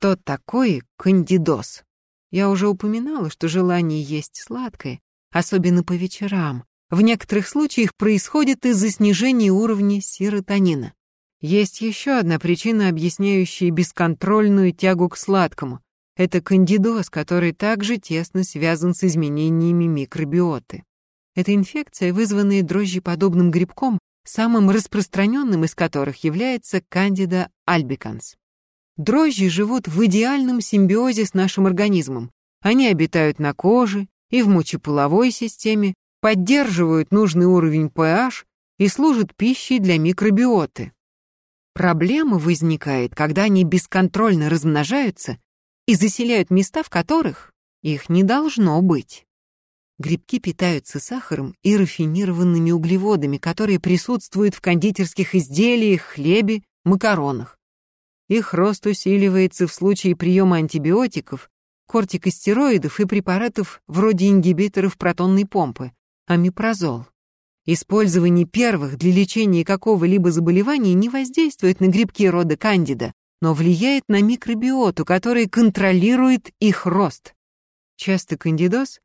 Что такое кандидоз? Я уже упоминала, что желание есть сладкое, особенно по вечерам, в некоторых случаях происходит из-за снижения уровня серотонина. Есть еще одна причина, объясняющая бесконтрольную тягу к сладкому. Это кандидоз, который также тесно связан с изменениями микробиоты. Это инфекция, вызванная дрожжеподобным грибком, самым распространенным из которых является кандида альбиканс. Дрожжи живут в идеальном симбиозе с нашим организмом. Они обитают на коже и в мочеполовой системе, поддерживают нужный уровень pH и служат пищей для микробиоты. Проблема возникает, когда они бесконтрольно размножаются и заселяют места, в которых их не должно быть. Грибки питаются сахаром и рафинированными углеводами, которые присутствуют в кондитерских изделиях, хлебе, макаронах. Их рост усиливается в случае приема антибиотиков, кортикостероидов и препаратов вроде ингибиторов протонной помпы, амипрозол. Использование первых для лечения какого-либо заболевания не воздействует на грибки рода кандида, но влияет на микробиоту, которая контролирует их рост. Часто кандидоз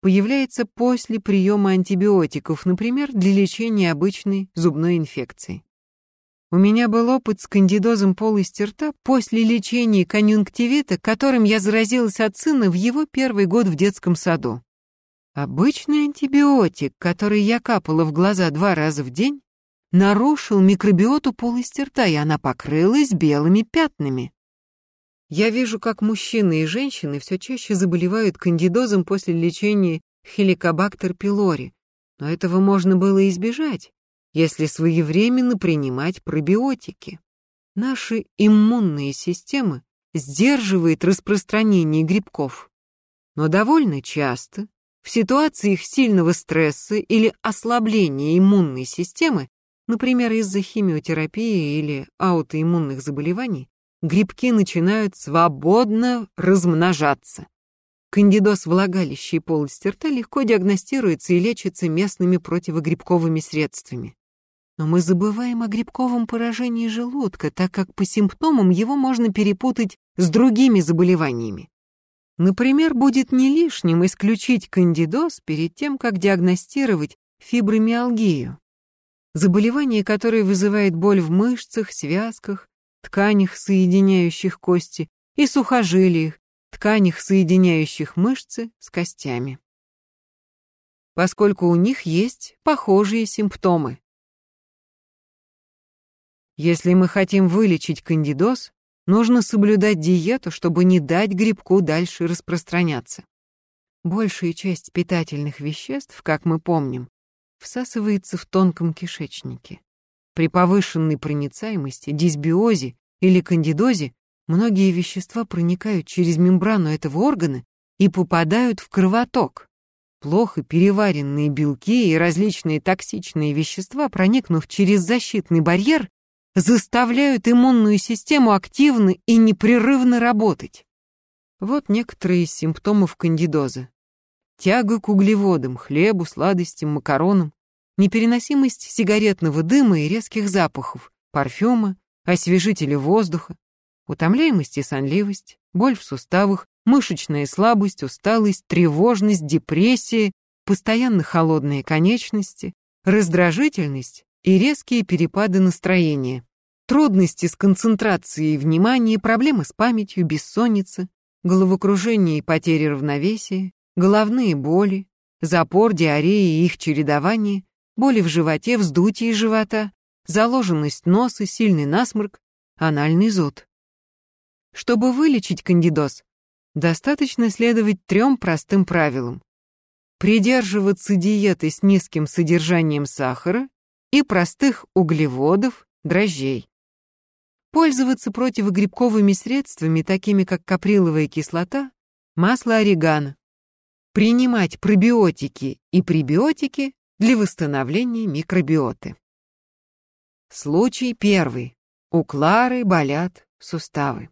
появляется после приема антибиотиков, например, для лечения обычной зубной инфекции. У меня был опыт с кандидозом полости рта после лечения конъюнктивита, которым я заразилась от сына в его первый год в детском саду. Обычный антибиотик, который я капала в глаза два раза в день, нарушил микробиоту полости рта, и она покрылась белыми пятнами. Я вижу, как мужчины и женщины все чаще заболевают кандидозом после лечения хеликобактер пилори, но этого можно было избежать, если своевременно принимать пробиотики. Наши иммунные системы сдерживают распространение грибков. Но довольно часто в ситуациях сильного стресса или ослабления иммунной системы, например, из-за химиотерапии или аутоиммунных заболеваний, грибки начинают свободно размножаться. Кандидоз влагалища и полости рта легко диагностируется и лечится местными противогрибковыми средствами. Но мы забываем о грибковом поражении желудка, так как по симптомам его можно перепутать с другими заболеваниями. Например, будет не лишним исключить кандидоз перед тем, как диагностировать фибромиалгию. Заболевание, которое вызывает боль в мышцах, связках, тканях, соединяющих кости, и сухожилиях, тканях, соединяющих мышцы с костями. Поскольку у них есть похожие симптомы. Если мы хотим вылечить кандидоз, нужно соблюдать диету, чтобы не дать грибку дальше распространяться. Большая часть питательных веществ, как мы помним, всасывается в тонком кишечнике. При повышенной проницаемости, дисбиозе или кандидозе многие вещества проникают через мембрану этого органа и попадают в кровоток. Плохо переваренные белки и различные токсичные вещества, проникнув через защитный барьер, заставляют иммунную систему активно и непрерывно работать. Вот некоторые из симптомов кандидоза. Тяга к углеводам, хлебу, сладостям, макаронам, непереносимость сигаретного дыма и резких запахов, парфюма, освежителя воздуха, утомляемость и сонливость, боль в суставах, мышечная слабость, усталость, тревожность, депрессия, постоянно холодные конечности, раздражительность и резкие перепады настроения. Трудности с концентрацией и вниманием, проблемы с памятью, бессонница, головокружение и потеря равновесия, головные боли, запор, диарея и их чередование, боли в животе, вздутие живота, заложенность носа, сильный насморк, анальный зуд. Чтобы вылечить кандидоз, достаточно следовать трем простым правилам. Придерживаться диеты с низким содержанием сахара и простых углеводов, дрожжей. Пользоваться противогрибковыми средствами, такими как каприловая кислота, масло орегано. Принимать пробиотики и пребиотики для восстановления микробиоты. Случай первый. У Клары болят суставы.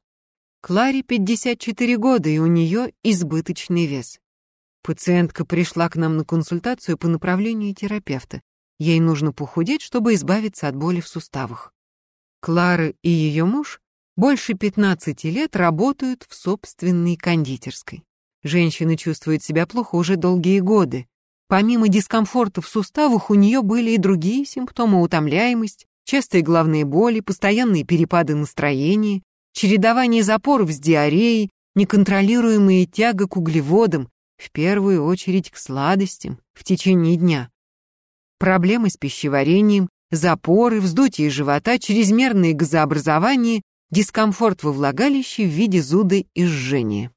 Кларе 54 года, и у нее избыточный вес. Пациентка пришла к нам на консультацию по направлению терапевта. Ей нужно похудеть, чтобы избавиться от боли в суставах. Клара и ее муж больше 15 лет работают в собственной кондитерской. Женщина чувствует себя плохо уже долгие годы. Помимо дискомфорта в суставах у нее были и другие симптомы утомляемость, частые головные боли, постоянные перепады настроения, чередование запоров с диареей, неконтролируемая тяга к углеводам, в первую очередь к сладостям в течение дня. Проблемы с пищеварением, запоры, вздутие живота, чрезмерное газообразование, дискомфорт во влагалище в виде зуда и жжения.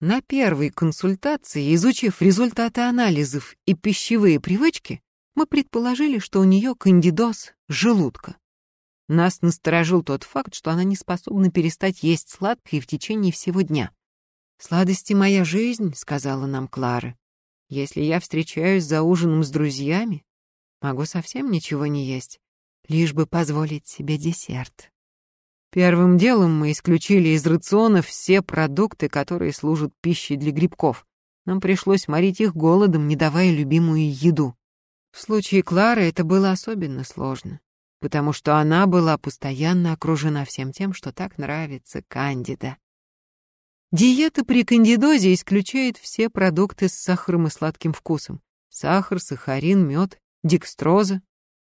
На первой консультации, изучив результаты анализов и пищевые привычки, мы предположили, что у нее кандидоз желудка. Нас насторожил тот факт, что она не способна перестать есть сладкое в течение всего дня. «Сладости — моя жизнь», — сказала нам Клара. «Если я встречаюсь за ужином с друзьями, могу совсем ничего не есть, лишь бы позволить себе десерт». Первым делом мы исключили из рациона все продукты, которые служат пищей для грибков. Нам пришлось морить их голодом, не давая любимую еду. В случае Клары это было особенно сложно, потому что она была постоянно окружена всем тем, что так нравится Кандида. Диета при кандидозе исключает все продукты с сахаром и сладким вкусом. Сахар, сахарин, мед, декстроза,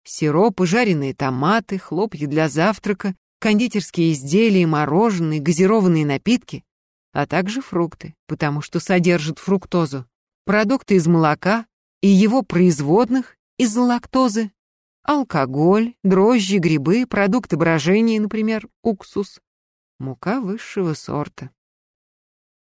сиропы, жареные томаты, хлопья для завтрака, кондитерские изделия, мороженое, газированные напитки, а также фрукты, потому что содержат фруктозу, продукты из молока и его производных из лактозы, алкоголь, дрожжи, грибы, продукты брожения, например, уксус, мука высшего сорта.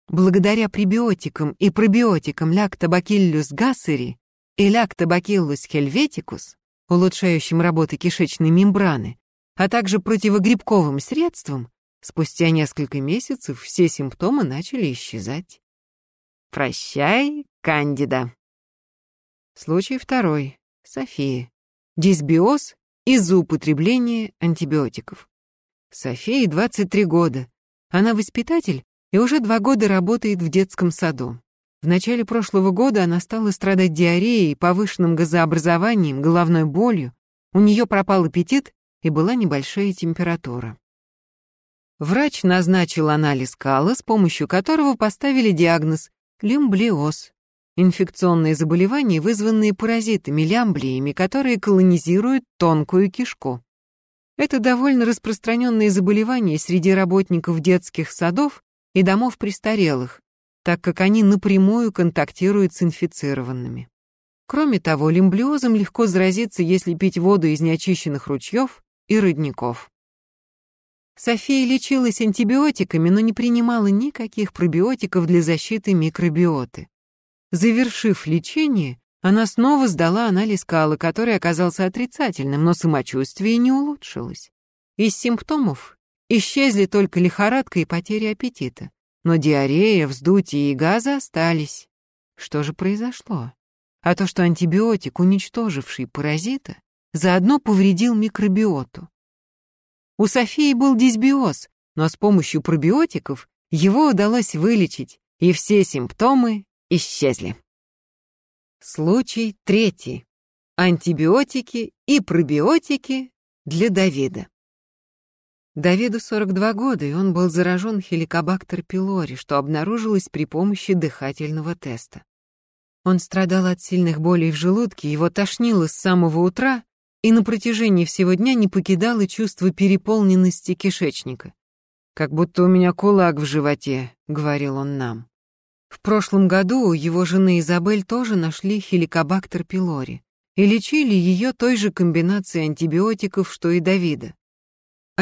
Благодаря пребиотикам и пробиотикам Lactobacillus gasseri и Lactobacillus helveticus, улучшающим работу кишечной мембраны, а также противогрибковым средством, спустя несколько месяцев все симптомы начали исчезать. Прощай, Кандида. Случай второй. София. Дисбиоз из-за употребления антибиотиков. Софии 23 года. Она воспитатель и уже два года работает в детском саду. В начале прошлого года она стала страдать диареей, повышенным газообразованием, головной болью. У нее пропал аппетит и была небольшая температура. Врач назначил анализ кала, с помощью которого поставили диагноз лимблиоз. Инфекционные заболевания, вызванные паразитами, лямблиями, которые колонизируют тонкую кишку. Это довольно распространенные заболевания среди работников детских садов и домов престарелых, так как они напрямую контактируют с инфицированными. Кроме того, лимблиозом легко заразиться, если пить воду из неочищенных ручьев и родников. София лечилась антибиотиками, но не принимала никаких пробиотиков для защиты микробиоты. Завершив лечение, она снова сдала анализ кала, который оказался отрицательным, но самочувствие не улучшилось. Из симптомов исчезли только лихорадка и потеря аппетита, но диарея, вздутие и газы остались. Что же произошло? А то, что антибиотик, уничтоживший паразита, заодно повредил микробиоту. У Софии был дисбиоз, но с помощью пробиотиков его удалось вылечить, и все симптомы исчезли. Случай третий. Антибиотики и пробиотики для Давида. Давиду 42 года, и он был заражен хеликобактер пилори, что обнаружилось при помощи дыхательного теста. Он страдал от сильных болей в желудке, его тошнило с самого утра, и на протяжении всего дня не покидало чувство переполненности кишечника. «Как будто у меня кулак в животе», — говорил он нам. В прошлом году у его жены Изабель тоже нашли хеликобактер пилори и лечили ее той же комбинацией антибиотиков, что и Давида.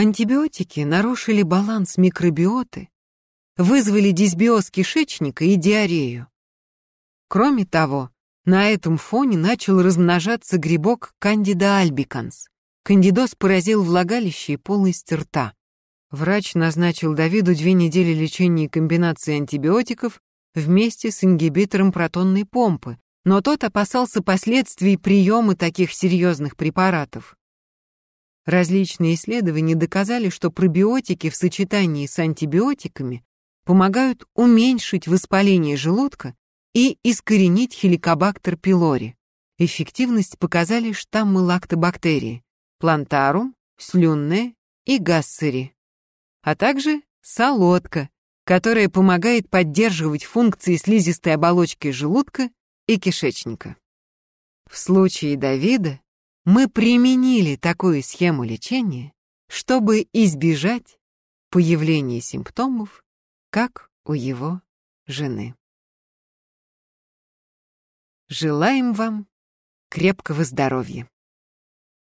Антибиотики нарушили баланс микробиоты, вызвали дисбиоз кишечника и диарею. Кроме того, на этом фоне начал размножаться грибок Candida albicans. Кандидоз поразил влагалище и полость рта. Врач назначил Давиду две недели лечения и комбинации антибиотиков вместе с ингибитором протонной помпы, но тот опасался последствий приема таких серьезных препаратов. Различные исследования доказали, что пробиотики в сочетании с антибиотиками помогают уменьшить воспаление желудка и искоренить хеликобактер пилори. Эффективность показали штаммы лактобактерии – плантарум, слюнная и гассери. а также солодка, которая помогает поддерживать функции слизистой оболочки желудка и кишечника. В случае Давида мы применили такую схему лечения, чтобы избежать появления симптомов, как у его жены. Желаем вам крепкого здоровья.